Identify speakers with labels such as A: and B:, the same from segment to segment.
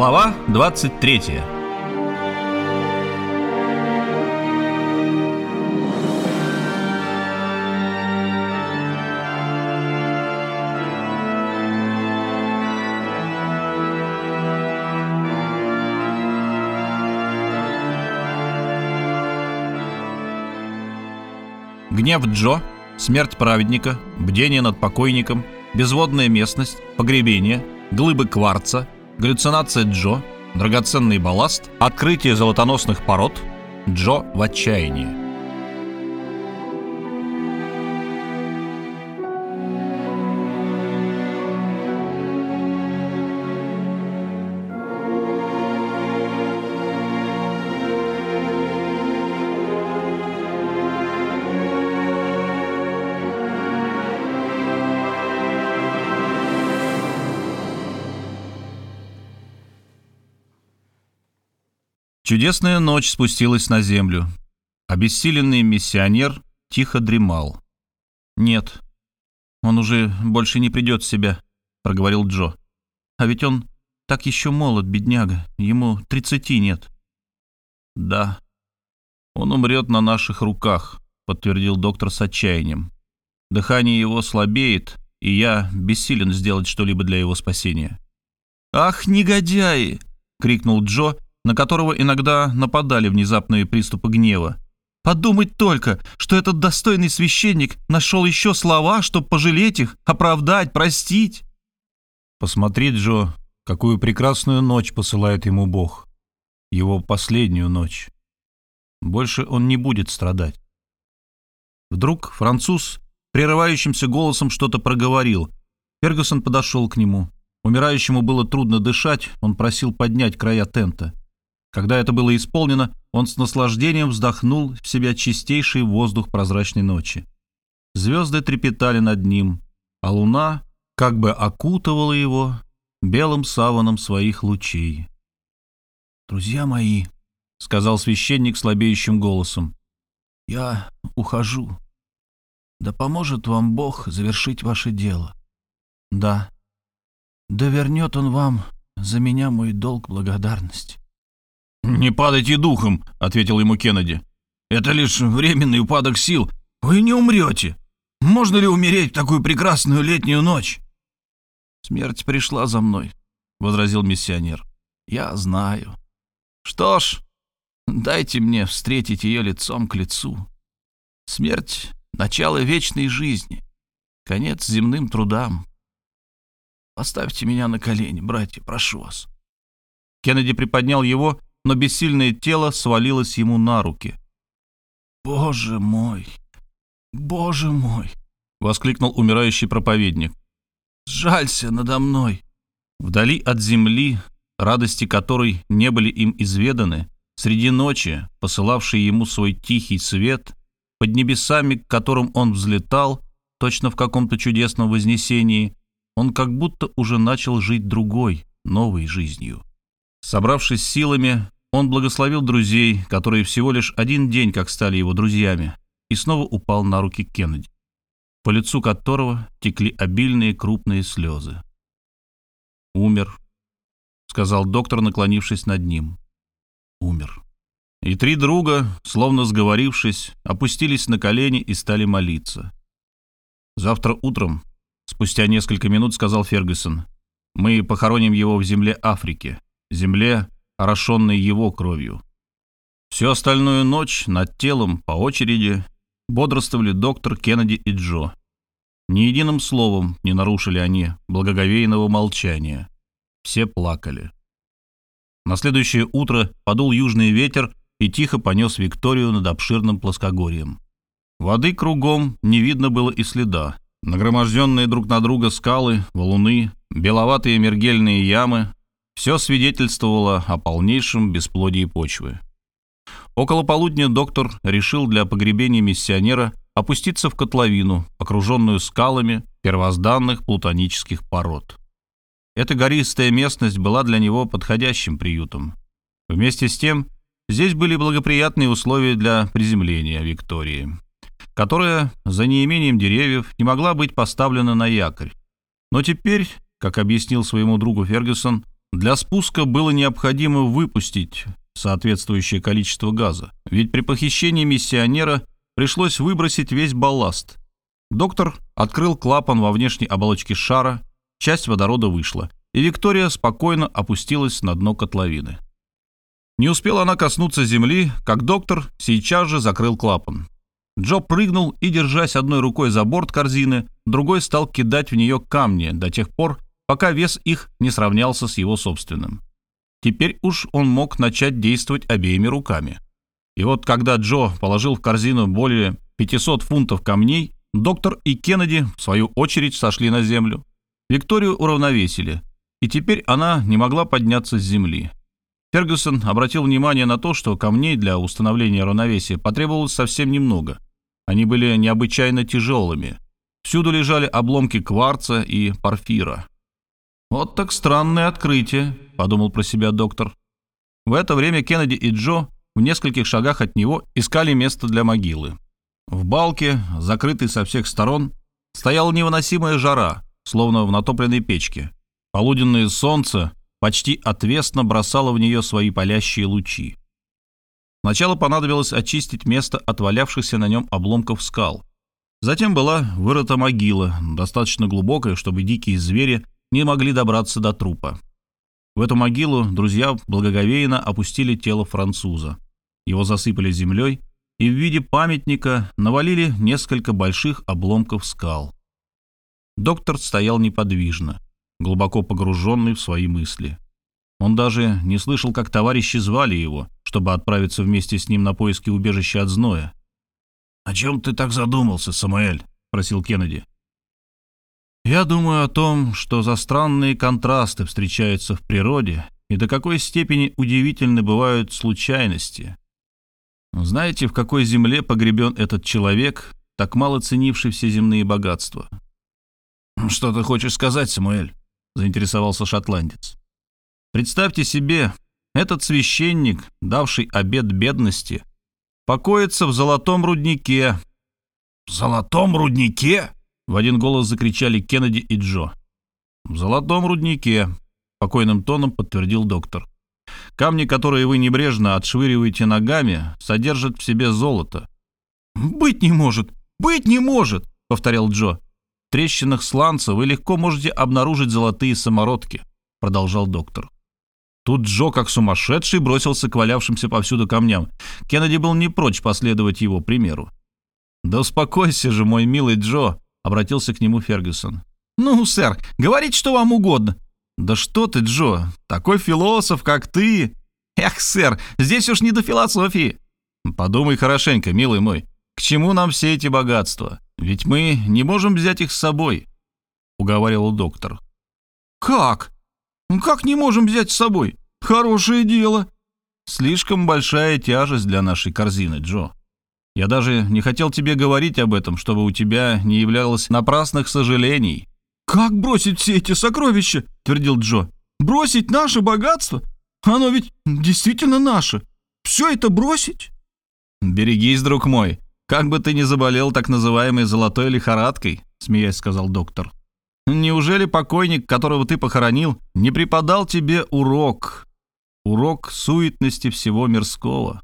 A: Глава 23 Гнев Джо, смерть праведника, бдение над покойником, безводная местность, погребение, глыбы кварца, галлюцинация Джо, драгоценный балласт, открытие золотоносных пород, Джо в отчаянии. Чудесная ночь спустилась на землю. Обессиленный миссионер тихо дремал. «Нет, он уже больше не придет в себя», — проговорил Джо. «А ведь он так еще молод, бедняга, ему тридцати нет». «Да, он умрет на наших руках», — подтвердил доктор с отчаянием. «Дыхание его слабеет, и я бессилен сделать что-либо для его спасения». «Ах, негодяи!» — крикнул Джо, на которого иногда нападали внезапные приступы гнева. Подумать только, что этот достойный священник нашел еще слова, чтобы пожалеть их, оправдать, простить. Посмотри, Джо, какую прекрасную ночь посылает ему Бог. Его последнюю ночь. Больше он не будет страдать. Вдруг француз прерывающимся голосом что-то проговорил. Фергюсон подошел к нему. Умирающему было трудно дышать, он просил поднять края тента. Когда это было исполнено, он с наслаждением вздохнул в себя чистейший воздух прозрачной ночи. Звезды трепетали над ним, а луна как бы окутывала его белым саваном своих лучей. «Друзья мои», — сказал священник слабеющим голосом, — «я ухожу. Да поможет вам Бог завершить ваше дело. Да, да вернет Он вам за меня мой долг благодарности».
B: «Не падайте духом», — ответил ему Кеннеди. «Это лишь временный упадок сил. Вы не умрете. Можно ли умереть в такую прекрасную летнюю ночь?»
A: «Смерть пришла за мной», — возразил миссионер. «Я знаю. Что ж, дайте мне встретить ее лицом к лицу. Смерть — начало вечной жизни, конец земным трудам. Поставьте меня на колени, братья, прошу вас». Кеннеди приподнял его но бессильное тело свалилось ему на руки.
B: «Боже мой! Боже мой!»
A: — воскликнул умирающий проповедник.
B: «Жалься надо мной!»
A: Вдали от земли, радости которой не были им изведаны, среди ночи, посылавшей ему свой тихий свет, под небесами, к которым он взлетал, точно в каком-то чудесном вознесении, он как будто уже начал жить другой, новой жизнью. Собравшись силами, он благословил друзей, которые всего лишь один день как стали его друзьями, и снова упал на руки Кеннеди, по лицу которого текли обильные крупные слезы. «Умер», — сказал доктор, наклонившись над ним. «Умер». И три друга, словно сговорившись, опустились на колени и стали молиться. «Завтра утром», — спустя несколько минут сказал Фергюсон, — «мы похороним его в земле Африки» земле, орошенной его кровью. Всю остальную ночь над телом по очереди бодрствовали доктор Кеннеди и Джо. Ни единым словом не нарушили они благоговейного молчания. Все плакали. На следующее утро подул южный ветер и тихо понес Викторию над обширным плоскогорьем. Воды кругом не видно было и следа. Нагроможденные друг на друга скалы, валуны, беловатые мергельные ямы все свидетельствовало о полнейшем бесплодии почвы. Около полудня доктор решил для погребения миссионера опуститься в котловину, окруженную скалами первозданных плутонических пород. Эта гористая местность была для него подходящим приютом. Вместе с тем, здесь были благоприятные условия для приземления Виктории, которая, за неимением деревьев, не могла быть поставлена на якорь. Но теперь, как объяснил своему другу Фергюсон, Для спуска было необходимо выпустить соответствующее количество газа, ведь при похищении миссионера пришлось выбросить весь балласт. Доктор открыл клапан во внешней оболочке шара, часть водорода вышла, и Виктория спокойно опустилась на дно котловины. Не успела она коснуться земли, как доктор сейчас же закрыл клапан. Джо прыгнул и, держась одной рукой за борт корзины, другой стал кидать в нее камни до тех пор, пока вес их не сравнялся с его собственным. Теперь уж он мог начать действовать обеими руками. И вот когда Джо положил в корзину более 500 фунтов камней, доктор и Кеннеди, в свою очередь, сошли на землю. Викторию уравновесили, и теперь она не могла подняться с земли. Фергюсон обратил внимание на то, что камней для установления равновесия потребовалось совсем немного. Они были необычайно тяжелыми. Всюду лежали обломки кварца и порфира. «Вот так странное открытие», — подумал про себя доктор. В это время Кеннеди и Джо в нескольких шагах от него искали место для могилы. В балке, закрытой со всех сторон, стояла невыносимая жара, словно в натопленной печке. Полуденное солнце почти отвесно бросало в нее свои палящие лучи. Сначала понадобилось очистить место от валявшихся на нем обломков скал. Затем была вырыта могила, достаточно глубокая, чтобы дикие звери не могли добраться до трупа. В эту могилу друзья благоговейно опустили тело француза. Его засыпали землей и в виде памятника навалили несколько больших обломков скал. Доктор стоял неподвижно, глубоко погруженный в свои мысли. Он даже не слышал, как товарищи звали его, чтобы отправиться вместе с ним на поиски убежища от зноя. «О чем ты так задумался, Самуэль?» — просил Кеннеди. «Я думаю о том, что за странные контрасты встречаются в природе и до какой степени удивительны бывают случайности. Знаете, в какой земле погребен этот человек, так мало ценивший все земные богатства?» «Что ты хочешь сказать, Самуэль?» — заинтересовался шотландец. «Представьте себе, этот священник, давший обед бедности, покоится в золотом руднике».
B: «В золотом руднике?» — в один голос закричали Кеннеди и Джо.
A: «В золотом руднике», — покойным тоном подтвердил доктор. «Камни, которые вы небрежно отшвыриваете ногами, содержат в себе золото».
B: «Быть не может! Быть не может!» — повторял Джо.
A: В трещинах сланца вы легко можете обнаружить золотые самородки», — продолжал доктор. Тут Джо, как сумасшедший, бросился к валявшимся повсюду камням. Кеннеди был не прочь последовать его примеру. «Да успокойся же, мой милый Джо», — обратился к нему Фергюсон.
B: «Ну, сэр, говорите, что вам угодно».
A: «Да что ты, Джо, такой философ, как ты!»
B: «Эх, сэр, здесь уж не до философии».
A: «Подумай хорошенько, милый мой, к чему нам все эти богатства? Ведь мы не можем взять их с собой», — уговаривал доктор.
B: «Как? Как не можем взять с собой? Хорошее дело».
A: «Слишком большая тяжесть для нашей корзины, Джо. Я даже не хотел тебе говорить об этом, чтобы у тебя не являлось напрасных сожалений».
B: «Как бросить все эти сокровища?» — твердил Джо. «Бросить наше богатство? Оно ведь действительно наше. Все это бросить?»
A: «Берегись, друг мой. «Как бы ты ни заболел так называемой золотой лихорадкой», — смеясь сказал доктор. «Неужели покойник, которого ты похоронил, не преподал тебе урок? Урок суетности всего мирского?»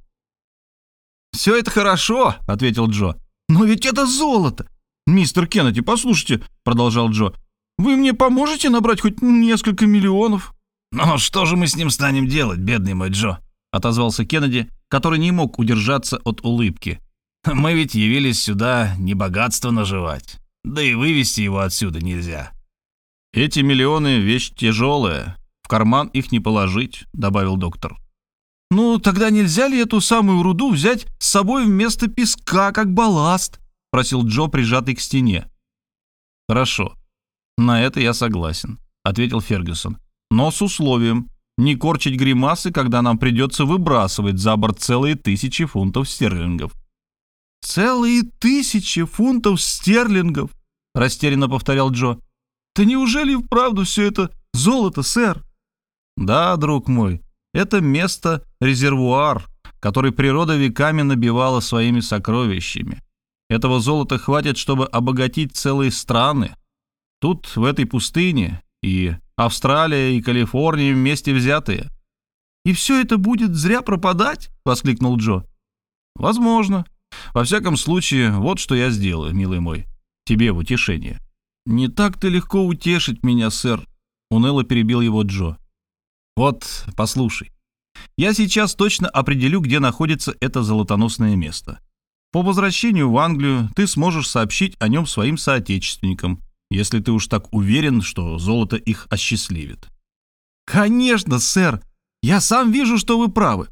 B: «Все это хорошо», — ответил Джо. «Но ведь это золото!» «Мистер Кеннеди, послушайте», — продолжал Джо. «Вы мне поможете набрать хоть несколько миллионов?»
C: «Ну, что же мы с ним станем делать, бедный мой Джо?»
A: — отозвался Кеннеди, который не мог удержаться от улыбки.
C: Мы ведь явились сюда не богатство наживать, да и вывести его отсюда нельзя.
A: Эти миллионы — вещь тяжелая, в карман их не положить», — добавил доктор.
B: «Ну, тогда нельзя ли эту самую руду взять с собой вместо песка, как балласт?» — просил Джо, прижатый к стене.
A: «Хорошо, на это я согласен», — ответил Фергюсон. «Но с условием не корчить гримасы, когда нам придется выбрасывать за борт целые тысячи фунтов стерлингов».
B: «Целые тысячи фунтов стерлингов!» — растерянно повторял Джо. «Да неужели вправду все это золото, сэр?»
A: «Да, друг мой, это место — резервуар, который природа веками набивала своими сокровищами. Этого золота хватит, чтобы обогатить целые страны. Тут, в этой пустыне, и Австралия и Калифорния вместе взятые.
B: «И все это будет зря пропадать?» — воскликнул Джо.
A: «Возможно. Во всяком случае, вот что я сделаю, милый мой. Тебе в утешение».
B: «Не так-то легко утешить меня, сэр», — уныло перебил его Джо.
A: «Вот, послушай. Я сейчас точно определю, где находится это золотоносное место. По возвращению в Англию ты сможешь сообщить о нем своим соотечественникам, если ты уж так уверен, что золото их осчастливит».
B: «Конечно, сэр. Я сам вижу, что вы правы.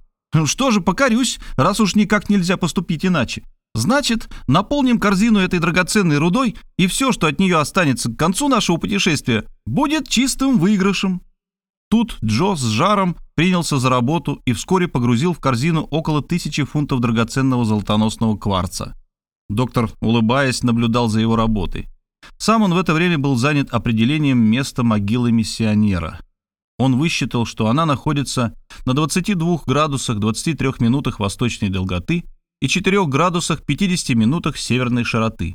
B: Что же, покорюсь, раз уж никак нельзя поступить иначе. Значит, наполним корзину этой драгоценной рудой, и все, что от нее останется к концу нашего путешествия, будет чистым выигрышем». Тут Джо с жаром принялся за работу и вскоре погрузил в корзину около тысячи фунтов драгоценного золотоносного кварца. Доктор, улыбаясь, наблюдал за его работой. Сам он в это время был занят определением места могилы миссионера. Он высчитал, что она находится на 22 градусах 23 минутах восточной долготы и 4 градусах 50 минутах северной широты.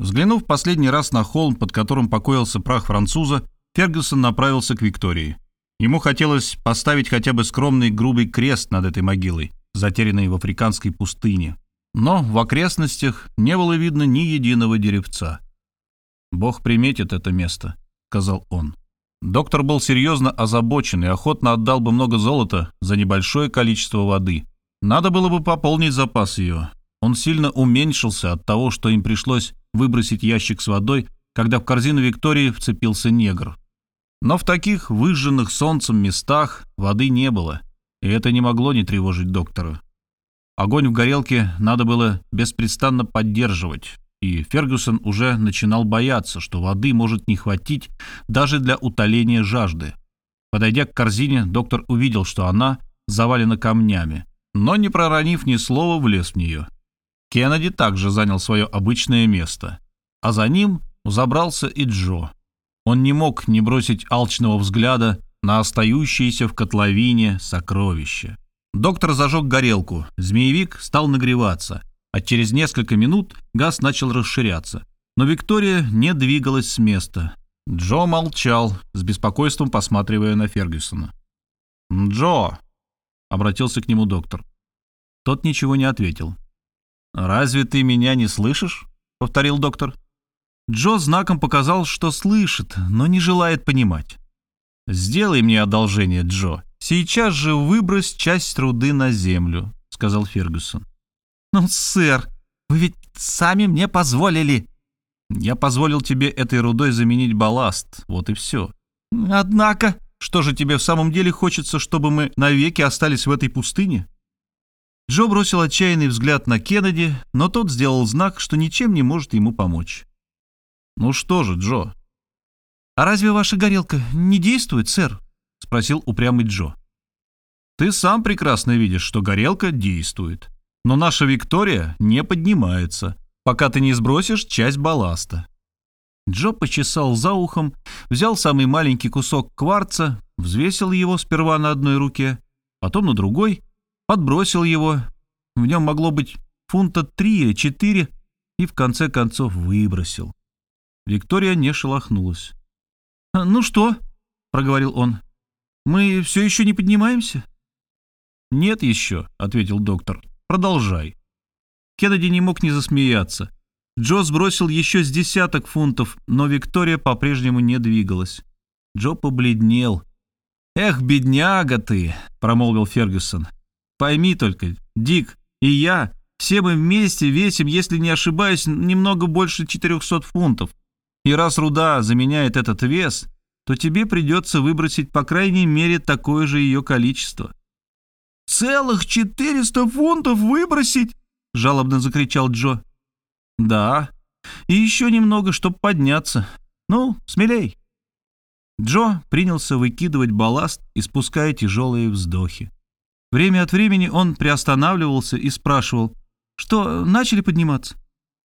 B: Взглянув последний раз на холм, под которым покоился прах француза, Фергюсон направился к Виктории. Ему хотелось поставить хотя бы скромный грубый крест над этой могилой, затерянной в африканской пустыне. Но в окрестностях не было видно ни единого деревца. «Бог приметит это место», — сказал он. Доктор был серьезно озабочен и охотно отдал бы много золота за небольшое количество воды. Надо было бы пополнить запас ее. Он сильно уменьшился от того, что им пришлось выбросить ящик с водой, когда в корзину Виктории вцепился негр. Но в таких выжженных солнцем местах воды не было, и это не могло не тревожить доктора. Огонь в горелке надо было беспрестанно поддерживать, и Фергюсон уже начинал бояться, что воды может не хватить даже для утоления жажды. Подойдя к корзине, доктор увидел, что она завалена камнями, но, не проронив ни слова, влез в нее. Кеннеди также занял свое обычное место, а за ним забрался и Джо. Он не мог не бросить алчного взгляда на остающиеся в котловине сокровища. Доктор зажег горелку, змеевик стал нагреваться, а через несколько минут газ начал расширяться. Но Виктория не двигалась с места. Джо молчал, с беспокойством посматривая на Фергюсона. «Джо!» — обратился к нему доктор. Тот ничего не ответил. «Разве ты меня не слышишь?» — повторил доктор. Джо знаком показал, что слышит, но не желает понимать. «Сделай мне одолжение, Джо. Сейчас же выбрось часть труды на землю», — сказал Фергюсон. «Ну, сэр, вы ведь сами мне позволили».
A: «Я позволил тебе этой рудой заменить балласт, вот и все».
B: «Однако...»
A: «Что же тебе в самом деле хочется, чтобы мы навеки остались в этой пустыне?» Джо бросил отчаянный взгляд на Кеннеди, но тот сделал знак, что ничем не может ему помочь. «Ну что же, Джо?»
B: «А разве ваша горелка не действует, сэр?» — спросил упрямый Джо.
A: «Ты сам прекрасно видишь, что горелка действует. Но наша Виктория не поднимается, пока ты не сбросишь часть балласта». Джо почесал за ухом, взял самый маленький кусок кварца, взвесил его сперва на одной руке, потом на другой, подбросил его. В нем могло быть фунта три или четыре, и в конце концов выбросил. Виктория не шелохнулась.
B: «А, «Ну что?» — проговорил он. «Мы все еще не поднимаемся?»
A: «Нет еще», — ответил доктор. «Продолжай». Кеннеди не мог не засмеяться. Джо сбросил еще с десяток фунтов, но Виктория по-прежнему не двигалась. Джо побледнел. «Эх, бедняга ты!» — промолвил Фергюсон. «Пойми только, Дик и я, все мы вместе весим, если не ошибаюсь, немного больше 400 фунтов. И раз руда заменяет этот вес, то тебе придется выбросить по крайней мере такое же ее количество.
B: «Целых 400 фунтов выбросить?» — жалобно закричал Джо.
A: «Да, и еще немного, чтобы подняться. Ну, смелей». Джо принялся выкидывать балласт, испуская тяжелые вздохи. Время от времени он приостанавливался и спрашивал, что начали подниматься.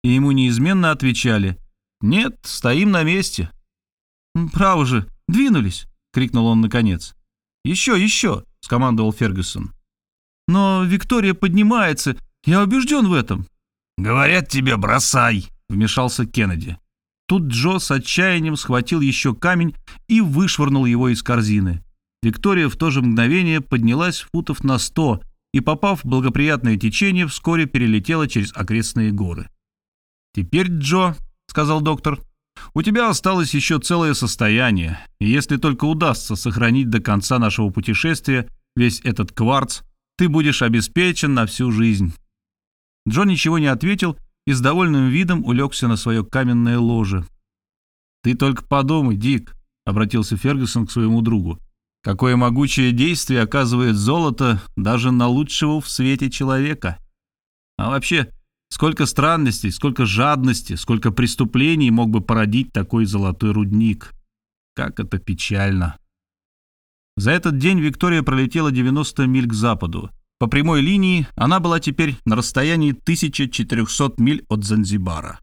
A: И ему неизменно отвечали «Нет, стоим на месте».
B: «Право же, двинулись!» — крикнул он наконец.
A: «Еще, еще!» — скомандовал Фергюсон.
B: «Но Виктория поднимается, я убежден в этом».
C: «Говорят тебе, бросай!»
A: — вмешался Кеннеди.
B: Тут Джо с отчаянием схватил еще камень и вышвырнул его из корзины. Виктория в то же мгновение поднялась футов на сто и, попав в благоприятное течение, вскоре перелетела через окрестные горы. «Теперь, Джо», — сказал доктор, — «у тебя осталось еще целое состояние, и если только удастся сохранить до конца нашего путешествия весь этот кварц, ты будешь обеспечен на всю жизнь». Джо ничего не ответил и с довольным видом улегся на свое каменное ложе. «Ты только подумай, Дик», — обратился Фергюсон к своему другу, «какое могучее действие оказывает золото даже на лучшего в свете человека. А вообще, сколько странностей, сколько жадности, сколько преступлений мог бы породить такой золотой рудник. Как это печально». За этот день Виктория пролетела 90 миль к западу. По прямой линии она была теперь на расстоянии 1400 миль от Занзибара.